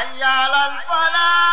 حي على الفلاح